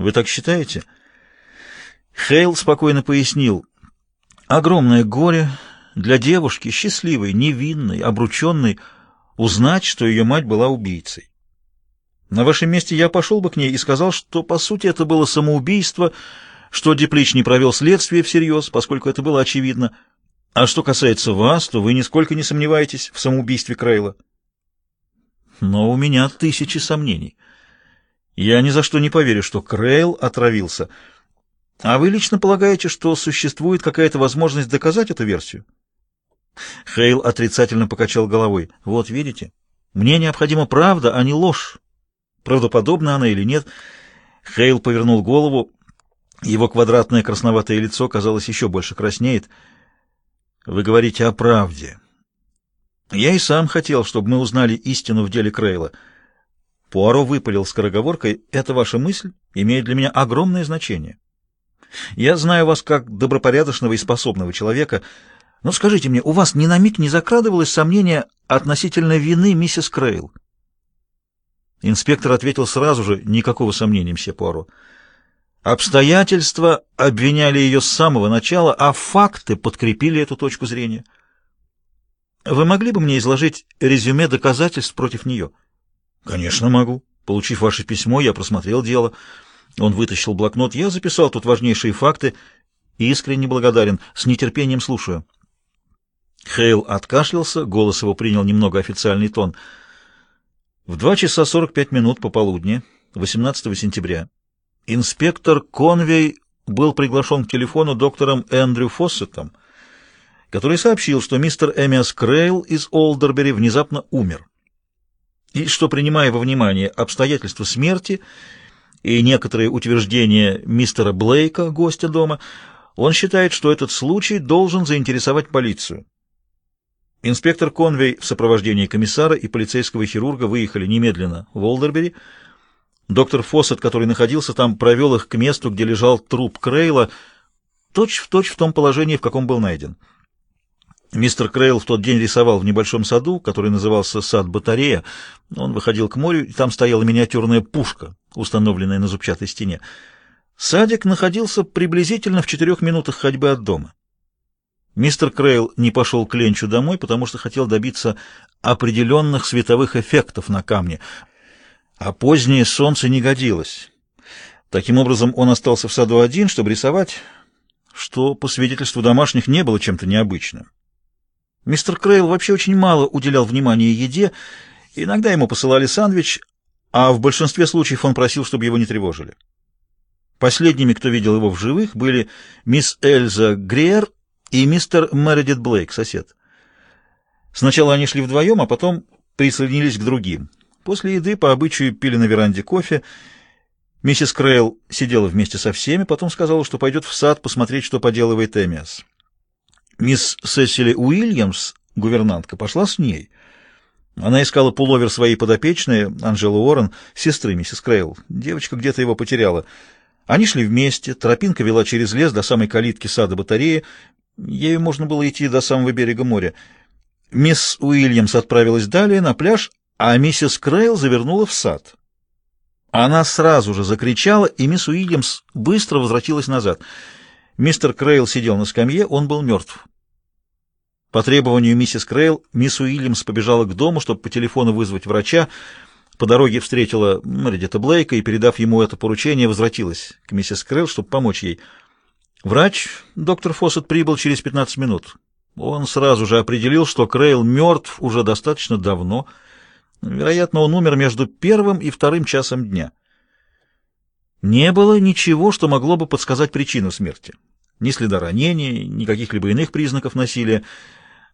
Вы так считаете? Хейл спокойно пояснил. Огромное горе для девушки, счастливой, невинной, обрученной, узнать, что ее мать была убийцей. На вашем месте я пошел бы к ней и сказал, что, по сути, это было самоубийство, что Диплич не провел следствие всерьез, поскольку это было очевидно. А что касается вас, то вы нисколько не сомневаетесь в самоубийстве Крейла. Но у меня тысячи сомнений. Я ни за что не поверю, что Крейл отравился. А вы лично полагаете, что существует какая-то возможность доказать эту версию? Хейл отрицательно покачал головой. Вот видите, мне необходима правда, а не ложь. Правдоподобна она или нет? Хейл повернул голову. Его квадратное красноватое лицо, казалось, еще больше краснеет. Вы говорите о правде. Я и сам хотел, чтобы мы узнали истину в деле Крейла. Пуаро выпалил скороговоркой. «Эта ваша мысль имеет для меня огромное значение. Я знаю вас как добропорядочного и способного человека, но скажите мне, у вас ни на миг не закрадывалось сомнение относительно вины миссис Крейл?» Инспектор ответил сразу же, никакого сомнения, мсье Пуаро. Обстоятельства обвиняли ее с самого начала, а факты подкрепили эту точку зрения. Вы могли бы мне изложить резюме доказательств против нее? Конечно, могу. Получив ваше письмо, я просмотрел дело. Он вытащил блокнот. Я записал тут важнейшие факты. Искренне благодарен. С нетерпением слушаю. Хейл откашлялся, голос его принял немного официальный тон. В 2 часа 45 минут пополудни, 18 сентября, инспектор Конвей был приглашен к телефону доктором Эндрю Фоссетом, который сообщил, что мистер Эмиас Крейл из Олдербери внезапно умер, и что, принимая во внимание обстоятельства смерти и некоторые утверждения мистера Блейка, гостя дома, он считает, что этот случай должен заинтересовать полицию. Инспектор Конвей в сопровождении комиссара и полицейского хирурга выехали немедленно в Олдербери. Доктор Фоссет, который находился там, провел их к месту, где лежал труп Крейла, точь-в-точь точь в том положении, в каком был найден. Мистер Крейл в тот день рисовал в небольшом саду, который назывался сад-батарея. Он выходил к морю, и там стояла миниатюрная пушка, установленная на зубчатой стене. Садик находился приблизительно в четырех минутах ходьбы от дома. Мистер Крейл не пошел к Ленчу домой, потому что хотел добиться определенных световых эффектов на камне, а позднее солнце не годилось. Таким образом, он остался в саду один, чтобы рисовать, что, по свидетельству домашних, не было чем-то необычным. Мистер Крейл вообще очень мало уделял внимания еде, иногда ему посылали сандвич, а в большинстве случаев он просил, чтобы его не тревожили. Последними, кто видел его в живых, были мисс Эльза Гриер и мистер Мередит Блейк, сосед. Сначала они шли вдвоем, а потом присоединились к другим. После еды по обычаю пили на веранде кофе. Миссис Крейл сидела вместе со всеми, потом сказала, что пойдет в сад посмотреть, что поделывает Эмиас. Мисс Сесили Уильямс, гувернантка, пошла с ней. Она искала пуловер своей подопечной, Анжелы Уоррен, сестры миссис Крейл. Девочка где-то его потеряла. Они шли вместе, тропинка вела через лес до самой калитки сада батареи, ею можно было идти до самого берега моря. Мисс Уильямс отправилась далее на пляж, а миссис Крейл завернула в сад. Она сразу же закричала, и мисс Уильямс быстро возвратилась назад. Мистер Крейл сидел на скамье, он был мертв. По требованию миссис Крейл, мисс Уильямс побежала к дому, чтобы по телефону вызвать врача. По дороге встретила Мередита Блейка и, передав ему это поручение, возвратилась к миссис Крейл, чтобы помочь ей. Врач, доктор Фоссет, прибыл через 15 минут. Он сразу же определил, что Крейл мертв уже достаточно давно. Вероятно, он умер между первым и вторым часом дня. Не было ничего, что могло бы подсказать причину смерти. Ни следа ранения, ни каких-либо иных признаков насилия.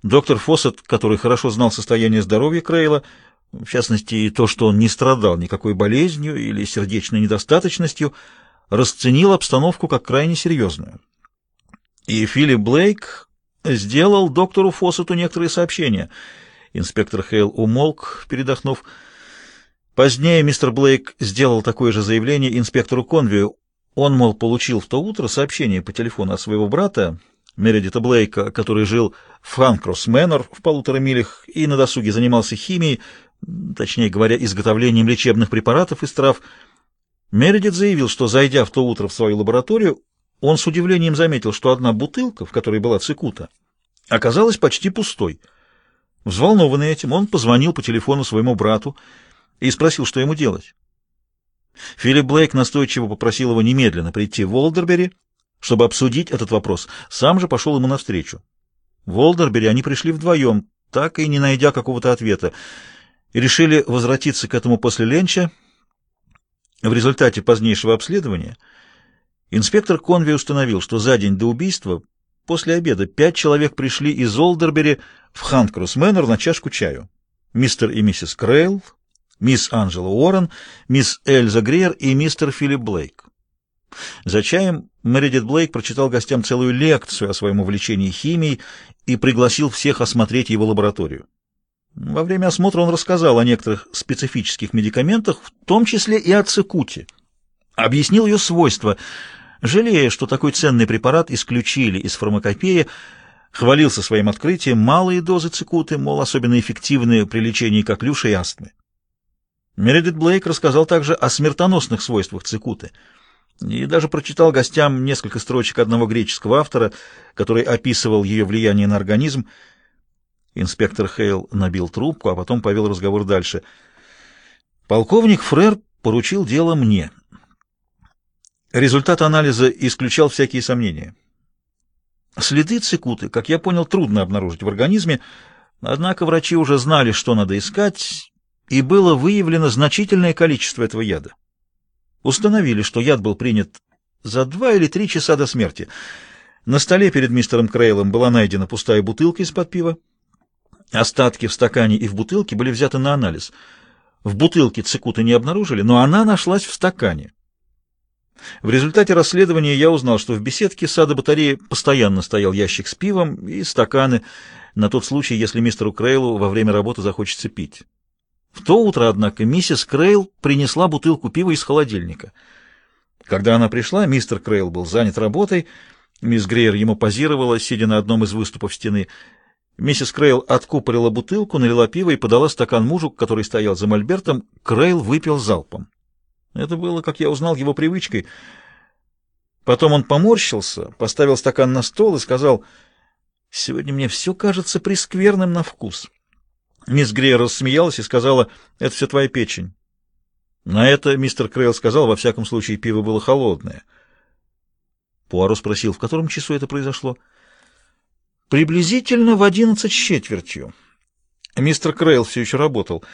Доктор Фоссет, который хорошо знал состояние здоровья Крейла, в частности, то, что он не страдал никакой болезнью или сердечной недостаточностью, расценил обстановку как крайне серьезную. И Филипп Блейк сделал доктору Фоссету некоторые сообщения. Инспектор Хейл умолк, передохнув. Позднее мистер Блейк сделал такое же заявление инспектору Конвию. Он, мол, получил в то утро сообщение по телефону от своего брата, Мередита Блейка, который жил в Фанкросс Мэннер в полутора милях и на досуге занимался химией, точнее говоря, изготовлением лечебных препаратов из трав. Мередит заявил, что, зайдя в то утро в свою лабораторию, он с удивлением заметил, что одна бутылка, в которой была цикута, оказалась почти пустой. Взволнованный этим, он позвонил по телефону своему брату и спросил, что ему делать. Филипп Блейк настойчиво попросил его немедленно прийти в Волдербери, чтобы обсудить этот вопрос. Сам же пошел ему навстречу. В Олдербери они пришли вдвоем, так и не найдя какого-то ответа, и решили возвратиться к этому после ленча. В результате позднейшего обследования инспектор Конви установил, что за день до убийства, после обеда, пять человек пришли из Олдербери в Хандкросс Мэнор на чашку чаю. Мистер и миссис Крейл, мисс Анжела Уоррен, мисс Эльза Гриер и мистер Филипп Блейк. За чаем Мередит Блейк прочитал гостям целую лекцию о своем увлечении химией и пригласил всех осмотреть его лабораторию. Во время осмотра он рассказал о некоторых специфических медикаментах, в том числе и о цикуте. Объяснил ее свойства, жалея, что такой ценный препарат исключили из фармакопеи, хвалился своим открытием малые дозы цикуты, мол, особенно эффективные при лечении коклюша и астмы. Мередит Блейк рассказал также о смертоносных свойствах цикуты и даже прочитал гостям несколько строчек одного греческого автора, который описывал ее влияние на организм. Инспектор Хейл набил трубку, а потом повел разговор дальше. Полковник Фрер поручил дело мне. Результат анализа исключал всякие сомнения. Следы цикуты, как я понял, трудно обнаружить в организме, однако врачи уже знали, что надо искать, и было выявлено значительное количество этого яда. Установили, что яд был принят за два или три часа до смерти. На столе перед мистером Крейлом была найдена пустая бутылка из-под пива. Остатки в стакане и в бутылке были взяты на анализ. В бутылке цикуты не обнаружили, но она нашлась в стакане. В результате расследования я узнал, что в беседке сада батареи постоянно стоял ящик с пивом и стаканы на тот случай, если мистеру Крейлу во время работы захочется пить. В то утро, однако, миссис Крейл принесла бутылку пива из холодильника. Когда она пришла, мистер Крейл был занят работой, мисс Гриер ему позировала, сидя на одном из выступов стены. Миссис Крейл откупорила бутылку, налила пиво и подала стакан мужу, который стоял за мольбертом. Крейл выпил залпом. Это было, как я узнал, его привычкой. Потом он поморщился, поставил стакан на стол и сказал, «Сегодня мне все кажется прескверным на вкус». Мисс Грей рассмеялась и сказала, «Это все твоя печень». На это мистер Крейл сказал, во всяком случае, пиво было холодное. Пуаро спросил, в котором часу это произошло? Приблизительно в одиннадцать с четвертью. Мистер Крейл все еще работал.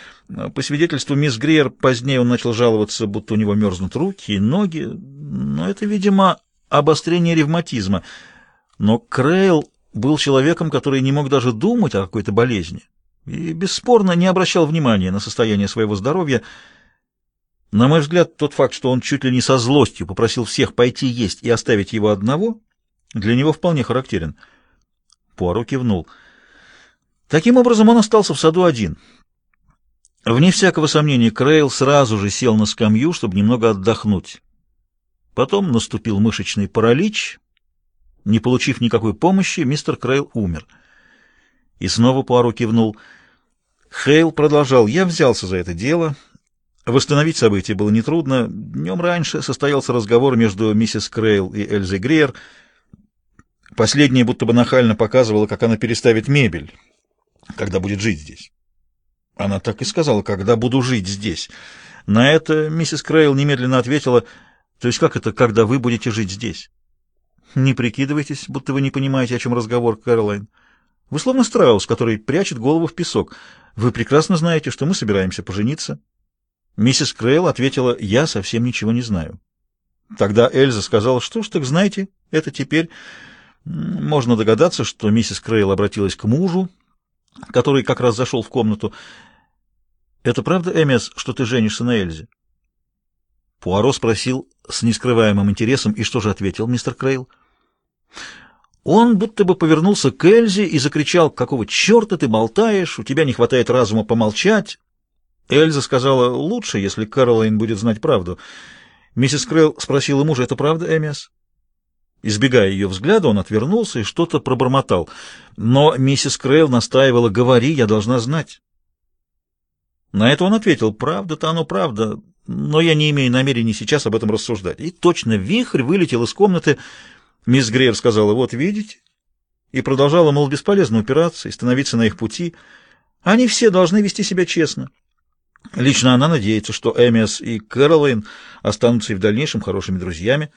По свидетельству мисс Гриер, позднее он начал жаловаться, будто у него мерзнут руки и ноги, но это, видимо, обострение ревматизма. Но Крейл был человеком, который не мог даже думать о какой-то болезни и, бесспорно, не обращал внимания на состояние своего здоровья. На мой взгляд, тот факт, что он чуть ли не со злостью попросил всех пойти есть и оставить его одного, для него вполне характерен. Пуаро кивнул. Таким образом, он остался в саду один. Вне всякого сомнения, Крейл сразу же сел на скамью, чтобы немного отдохнуть. Потом наступил мышечный паралич. Не получив никакой помощи, мистер Крейл умер — и снова Пуаро кивнул. Хейл продолжал. «Я взялся за это дело. Восстановить события было нетрудно. Днем раньше состоялся разговор между миссис Крейл и Эльзой Гриер. Последняя будто бы нахально показывала, как она переставит мебель, когда будет жить здесь. Она так и сказала, когда буду жить здесь. На это миссис Крейл немедленно ответила, то есть как это, когда вы будете жить здесь? Не прикидывайтесь, будто вы не понимаете, о чем разговор, Кэролайн. Вы словно страус, который прячет голову в песок. Вы прекрасно знаете, что мы собираемся пожениться. Миссис Крейл ответила, я совсем ничего не знаю. Тогда Эльза сказала, что ж, так знаете, это теперь... Можно догадаться, что миссис Крейл обратилась к мужу, который как раз зашел в комнату. «Это правда, Эмес, что ты женишься на Эльзе?» Пуаро спросил с нескрываемым интересом, и что же ответил мистер Крейл? Он будто бы повернулся к Эльзе и закричал, «Какого черта ты болтаешь? У тебя не хватает разума помолчать!» Эльза сказала, «Лучше, если Кэролайн будет знать правду». Миссис Крэлл спросила мужа, «Это правда, Эмиас?» Избегая ее взгляда, он отвернулся и что-то пробормотал. Но миссис Крейл настаивала, «Говори, я должна знать». На это он ответил, «Правда-то оно правда, но я не имею намерения сейчас об этом рассуждать. И точно вихрь вылетел из комнаты. Мисс Грейер сказала, вот видите, и продолжала, мол, бесполезно упираться и становиться на их пути. Они все должны вести себя честно. Лично она надеется, что Эмиас и Кэролайн останутся и в дальнейшем хорошими друзьями.